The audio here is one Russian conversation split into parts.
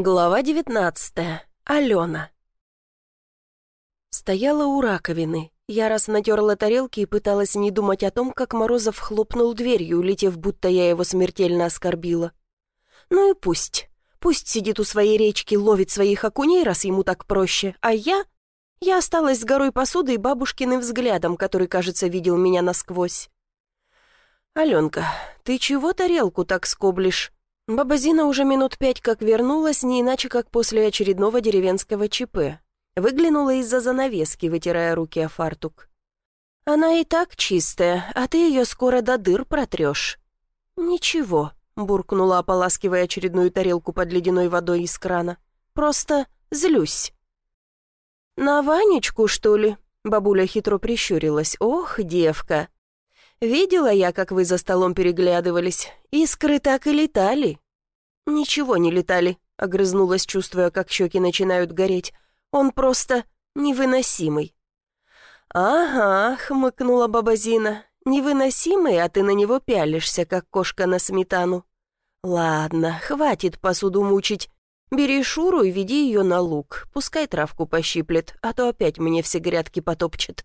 Глава девятнадцатая. Алена. Стояла у раковины. Я раз натерла тарелки и пыталась не думать о том, как Морозов хлопнул дверью, улетев, будто я его смертельно оскорбила. Ну и пусть. Пусть сидит у своей речки, ловит своих окуней, раз ему так проще. А я... Я осталась с горой посуды и бабушкиным взглядом, который, кажется, видел меня насквозь. «Аленка, ты чего тарелку так скоблишь?» Баба Зина уже минут пять как вернулась, не иначе как после очередного деревенского ЧП. Выглянула из-за занавески, вытирая руки о фартук. «Она и так чистая, а ты ее скоро до дыр протрешь». «Ничего», — буркнула, ополаскивая очередную тарелку под ледяной водой из крана. «Просто злюсь». «На Ванечку, что ли?» — бабуля хитро прищурилась. «Ох, девка, Видела я, как вы за столом переглядывались. Искры так и летали». «Ничего не летали», — огрызнулась, чувствуя, как щеки начинают гореть. «Он просто невыносимый». «Ага», — хмыкнула баба Зина. «Невыносимый, а ты на него пялишься, как кошка на сметану». «Ладно, хватит посуду мучить. Бери Шуру и веди ее на луг. Пускай травку пощиплет, а то опять мне все грядки потопчет».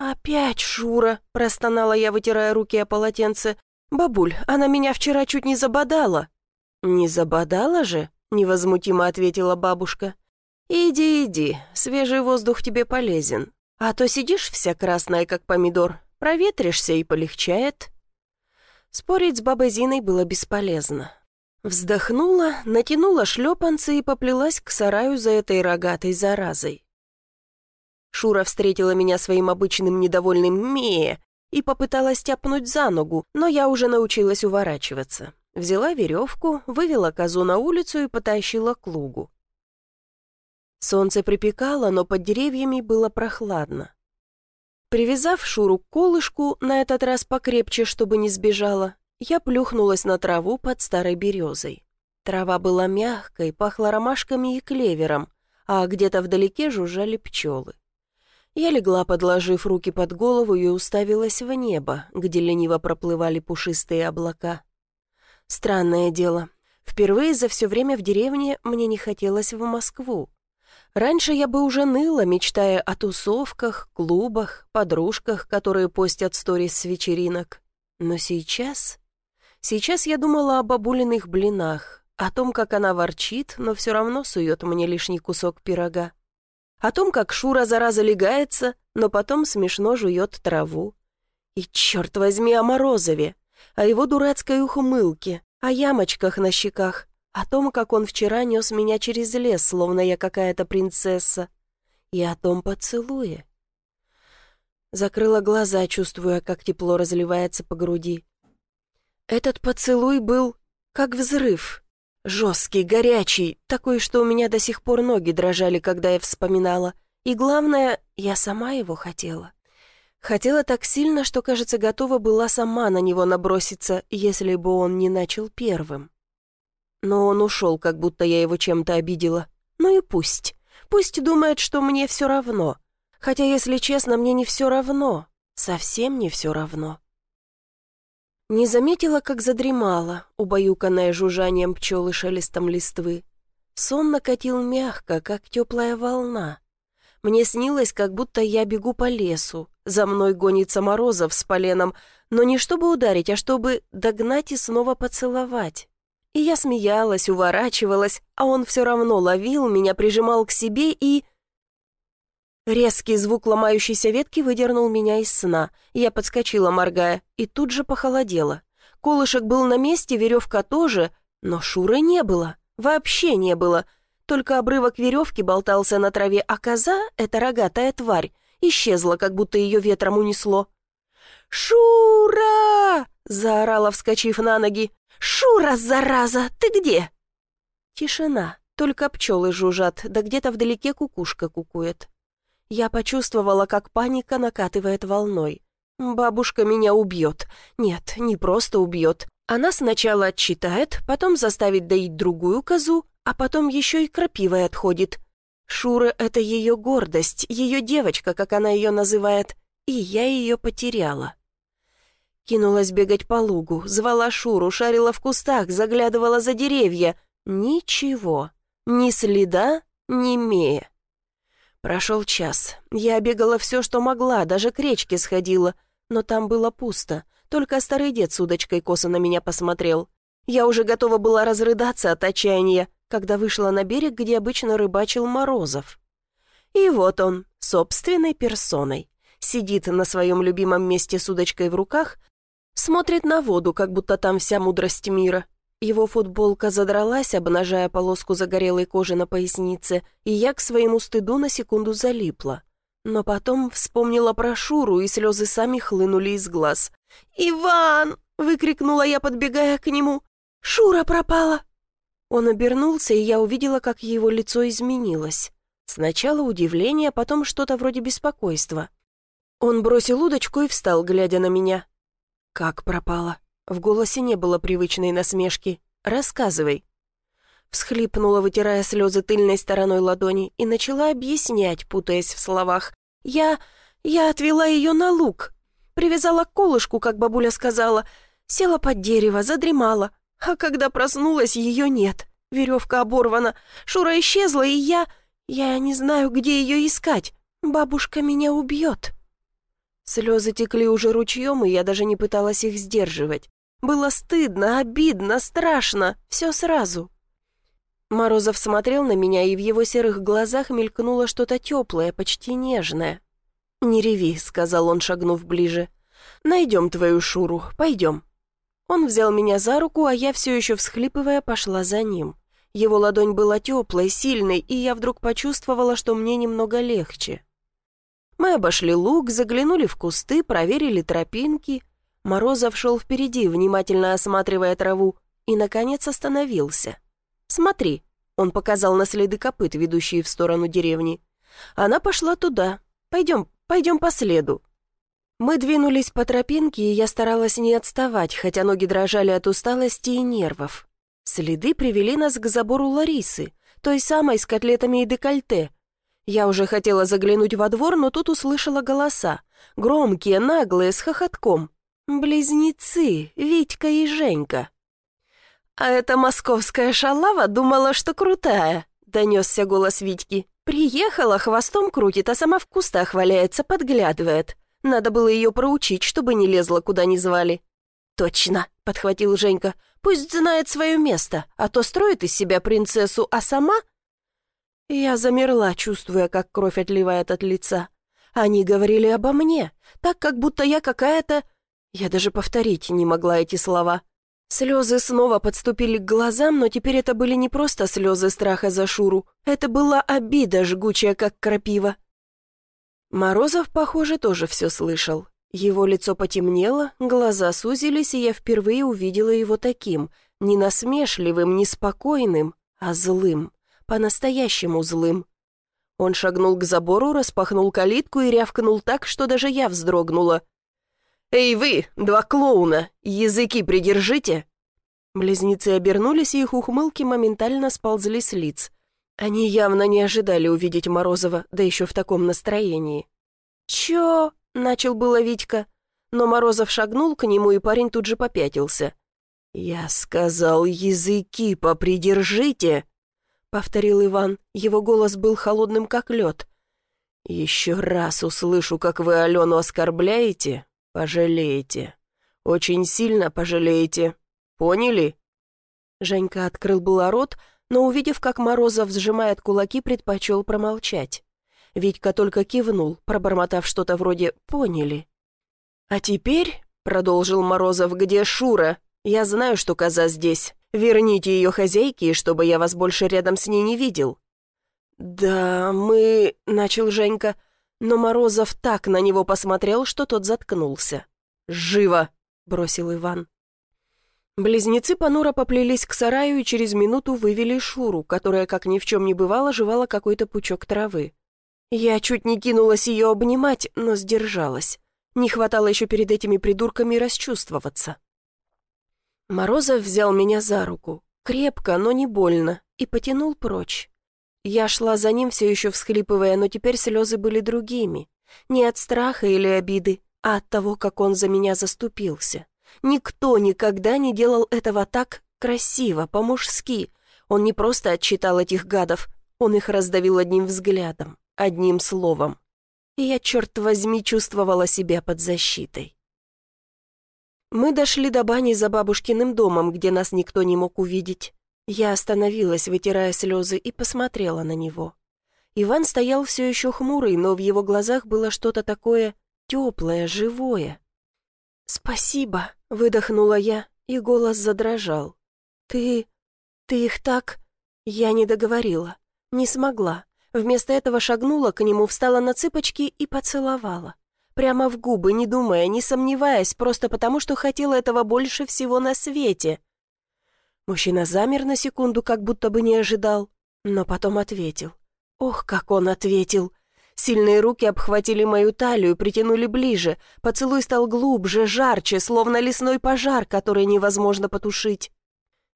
«Опять Шура!» — простонала я, вытирая руки о полотенце. «Бабуль, она меня вчера чуть не забодала». «Не забодала же?» — невозмутимо ответила бабушка. «Иди, иди, свежий воздух тебе полезен. А то сидишь вся красная, как помидор, проветришься и полегчает». Спорить с бабой Зиной было бесполезно. Вздохнула, натянула шлепанцы и поплелась к сараю за этой рогатой заразой. Шура встретила меня своим обычным недовольным «ме» и попыталась тяпнуть за ногу, но я уже научилась уворачиваться. Взяла веревку, вывела козу на улицу и потащила к лугу. Солнце припекало, но под деревьями было прохладно. Привязав Шуру к колышку, на этот раз покрепче, чтобы не сбежала, я плюхнулась на траву под старой березой. Трава была мягкой, пахла ромашками и клевером, а где-то вдалеке жужжали пчелы. Я легла, подложив руки под голову и уставилась в небо, где лениво проплывали пушистые облака. Странное дело. Впервые за все время в деревне мне не хотелось в Москву. Раньше я бы уже ныла, мечтая о тусовках, клубах, подружках, которые постят сторис с вечеринок. Но сейчас... Сейчас я думала о бабулиных блинах, о том, как она ворчит, но все равно сует мне лишний кусок пирога о том, как Шура зараза легается, но потом смешно жует траву. И, черт возьми, о Морозове, о его дурацкой ухмылке, о ямочках на щеках, о том, как он вчера нес меня через лес, словно я какая-то принцесса, и о том поцелуе. Закрыла глаза, чувствуя, как тепло разливается по груди. Этот поцелуй был как взрыв, Жесткий, горячий, такой, что у меня до сих пор ноги дрожали, когда я вспоминала. И главное, я сама его хотела. Хотела так сильно, что, кажется, готова была сама на него наброситься, если бы он не начал первым. Но он ушел, как будто я его чем-то обидела. Ну и пусть. Пусть думает, что мне все равно. Хотя, если честно, мне не все равно. Совсем не все равно. Не заметила, как задремала, убаюканная жужжанием пчел и шелестом листвы. Сон накатил мягко, как теплая волна. Мне снилось, как будто я бегу по лесу. За мной гонится Морозов с поленом, но не чтобы ударить, а чтобы догнать и снова поцеловать. И я смеялась, уворачивалась, а он все равно ловил меня, прижимал к себе и... Резкий звук ломающейся ветки выдернул меня из сна. Я подскочила, моргая, и тут же похолодела. Колышек был на месте, веревка тоже, но Шуры не было. Вообще не было. Только обрывок веревки болтался на траве, а коза, эта рогатая тварь, исчезла, как будто ее ветром унесло. «Шура!» — заорала, вскочив на ноги. «Шура, зараза, ты где?» Тишина, только пчелы жужжат, да где-то вдалеке кукушка кукует. Я почувствовала, как паника накатывает волной. Бабушка меня убьет. Нет, не просто убьет. Она сначала отчитает, потом заставит доить другую козу, а потом еще и крапивой отходит. Шура — это ее гордость, ее девочка, как она ее называет, и я ее потеряла. Кинулась бегать по лугу, звала Шуру, шарила в кустах, заглядывала за деревья, Ничего. Ни следа, ни мея. Прошел час. Я бегала все, что могла, даже к речке сходила. Но там было пусто. Только старый дед с удочкой косо на меня посмотрел. Я уже готова была разрыдаться от отчаяния, когда вышла на берег, где обычно рыбачил Морозов. И вот он, собственной персоной, сидит на своем любимом месте с удочкой в руках, смотрит на воду, как будто там вся мудрость мира. Его футболка задралась, обнажая полоску загорелой кожи на пояснице, и я к своему стыду на секунду залипла. Но потом вспомнила про Шуру, и слезы сами хлынули из глаз. «Иван!» — выкрикнула я, подбегая к нему. «Шура пропала!» Он обернулся, и я увидела, как его лицо изменилось. Сначала удивление, потом что-то вроде беспокойства. Он бросил удочку и встал, глядя на меня. «Как пропала?» В голосе не было привычной насмешки. «Рассказывай». Всхлипнула, вытирая слезы тыльной стороной ладони, и начала объяснять, путаясь в словах. «Я... я отвела ее на луг. Привязала колышку, как бабуля сказала. Села под дерево, задремала. А когда проснулась, ее нет. Веревка оборвана. Шура исчезла, и я... я не знаю, где ее искать. Бабушка меня убьет». Слезы текли уже ручьем, и я даже не пыталась их сдерживать. Было стыдно, обидно, страшно, все сразу. Морозов смотрел на меня, и в его серых глазах мелькнуло что-то теплое, почти нежное. «Не реви», — сказал он, шагнув ближе. «Найдем твою Шуру, пойдем». Он взял меня за руку, а я все еще всхлипывая пошла за ним. Его ладонь была теплой, сильной, и я вдруг почувствовала, что мне немного легче. Мы обошли луг, заглянули в кусты, проверили тропинки. Морозов шел впереди, внимательно осматривая траву, и, наконец, остановился. «Смотри», — он показал на следы копыт, ведущие в сторону деревни. Она пошла туда. «Пойдем, пойдем по следу». Мы двинулись по тропинке, и я старалась не отставать, хотя ноги дрожали от усталости и нервов. Следы привели нас к забору Ларисы, той самой с котлетами и декольте. Я уже хотела заглянуть во двор, но тут услышала голоса. Громкие, наглые, с хохотком. Близнецы, Витька и Женька. «А эта московская шалава думала, что крутая», — донесся голос Витьки. «Приехала, хвостом крутит, а сама в кустах валяется, подглядывает. Надо было ее проучить, чтобы не лезла, куда не звали». «Точно», — подхватил Женька. «Пусть знает свое место, а то строит из себя принцессу, а сама...» Я замерла, чувствуя, как кровь отливает от лица. Они говорили обо мне, так, как будто я какая-то я даже повторить не могла эти слова. Слезы снова подступили к глазам, но теперь это были не просто слезы страха за Шуру. Это была обида, жгучая, как крапива. Морозов, похоже, тоже все слышал. Его лицо потемнело, глаза сузились, и я впервые увидела его таким, не насмешливым, не спокойным, а злым, по-настоящему злым. Он шагнул к забору, распахнул калитку и рявкнул так, что даже я вздрогнула. «Эй вы, два клоуна, языки придержите!» Близнецы обернулись, и их ухмылки моментально сползли с лиц. Они явно не ожидали увидеть Морозова, да еще в таком настроении. «Чё?» — начал было Витька, но Морозов шагнул к нему, и парень тут же попятился. «Я сказал, языки попридержите!» — повторил Иван. Его голос был холодным, как лед. «Еще раз услышу, как вы Алену оскорбляете, «Пожалеете. Очень сильно пожалеете. Поняли?» Женька открыл было рот, но, увидев, как Морозов сжимает кулаки, предпочел промолчать. Витька только кивнул, пробормотав что-то вроде «поняли». «А теперь», — продолжил Морозов, — «где Шура? Я знаю, что коза здесь. Верните ее хозяйке, чтобы я вас больше рядом с ней не видел». «Да, мы...» — начал Женька — но Морозов так на него посмотрел, что тот заткнулся. «Живо!» — бросил Иван. Близнецы понуро поплелись к сараю и через минуту вывели Шуру, которая, как ни в чем не бывало, жевала какой-то пучок травы. Я чуть не кинулась ее обнимать, но сдержалась. Не хватало еще перед этими придурками расчувствоваться. Морозов взял меня за руку, крепко, но не больно, и потянул прочь. Я шла за ним, все еще всхлипывая, но теперь слезы были другими. Не от страха или обиды, а от того, как он за меня заступился. Никто никогда не делал этого так красиво, по-мужски. Он не просто отчитал этих гадов, он их раздавил одним взглядом, одним словом. И я, черт возьми, чувствовала себя под защитой. Мы дошли до бани за бабушкиным домом, где нас никто не мог увидеть. Я остановилась, вытирая слезы, и посмотрела на него. Иван стоял все еще хмурый, но в его глазах было что-то такое теплое, живое. «Спасибо», — выдохнула я, и голос задрожал. «Ты... ты их так...» Я не договорила, не смогла. Вместо этого шагнула к нему, встала на цыпочки и поцеловала. Прямо в губы, не думая, не сомневаясь, просто потому, что хотела этого больше всего на свете. Мужчина замер на секунду, как будто бы не ожидал, но потом ответил. Ох, как он ответил! Сильные руки обхватили мою талию, притянули ближе. Поцелуй стал глубже, жарче, словно лесной пожар, который невозможно потушить.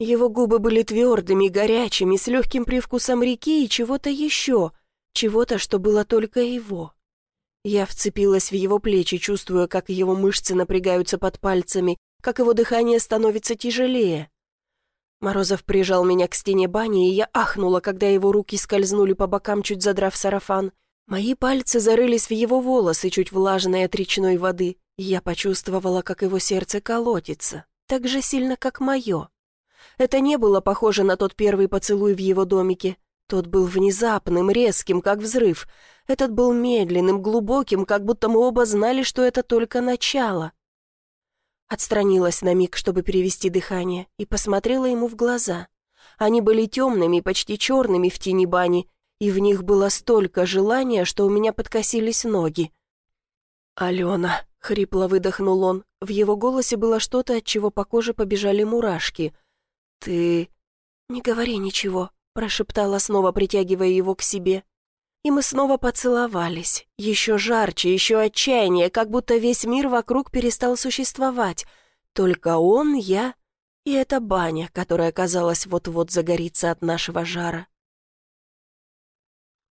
Его губы были твердыми, горячими, с легким привкусом реки и чего-то еще, чего-то, что было только его. Я вцепилась в его плечи, чувствуя, как его мышцы напрягаются под пальцами, как его дыхание становится тяжелее. Морозов прижал меня к стене бани, и я ахнула, когда его руки скользнули по бокам, чуть задрав сарафан. Мои пальцы зарылись в его волосы, чуть влажные от речной воды, я почувствовала, как его сердце колотится, так же сильно, как мое. Это не было похоже на тот первый поцелуй в его домике. Тот был внезапным, резким, как взрыв. Этот был медленным, глубоким, как будто мы оба знали, что это только начало. Отстранилась на миг, чтобы перевести дыхание, и посмотрела ему в глаза. Они были темными, почти черными в тени бани, и в них было столько желания, что у меня подкосились ноги. «Алена», — хрипло выдохнул он, в его голосе было что-то, от чего по коже побежали мурашки. «Ты...» «Не говори ничего», — прошептала, снова притягивая его к себе. И мы снова поцеловались. Еще жарче, еще отчаяние, как будто весь мир вокруг перестал существовать. Только он, я и эта баня, которая, казалось, вот-вот загорится от нашего жара.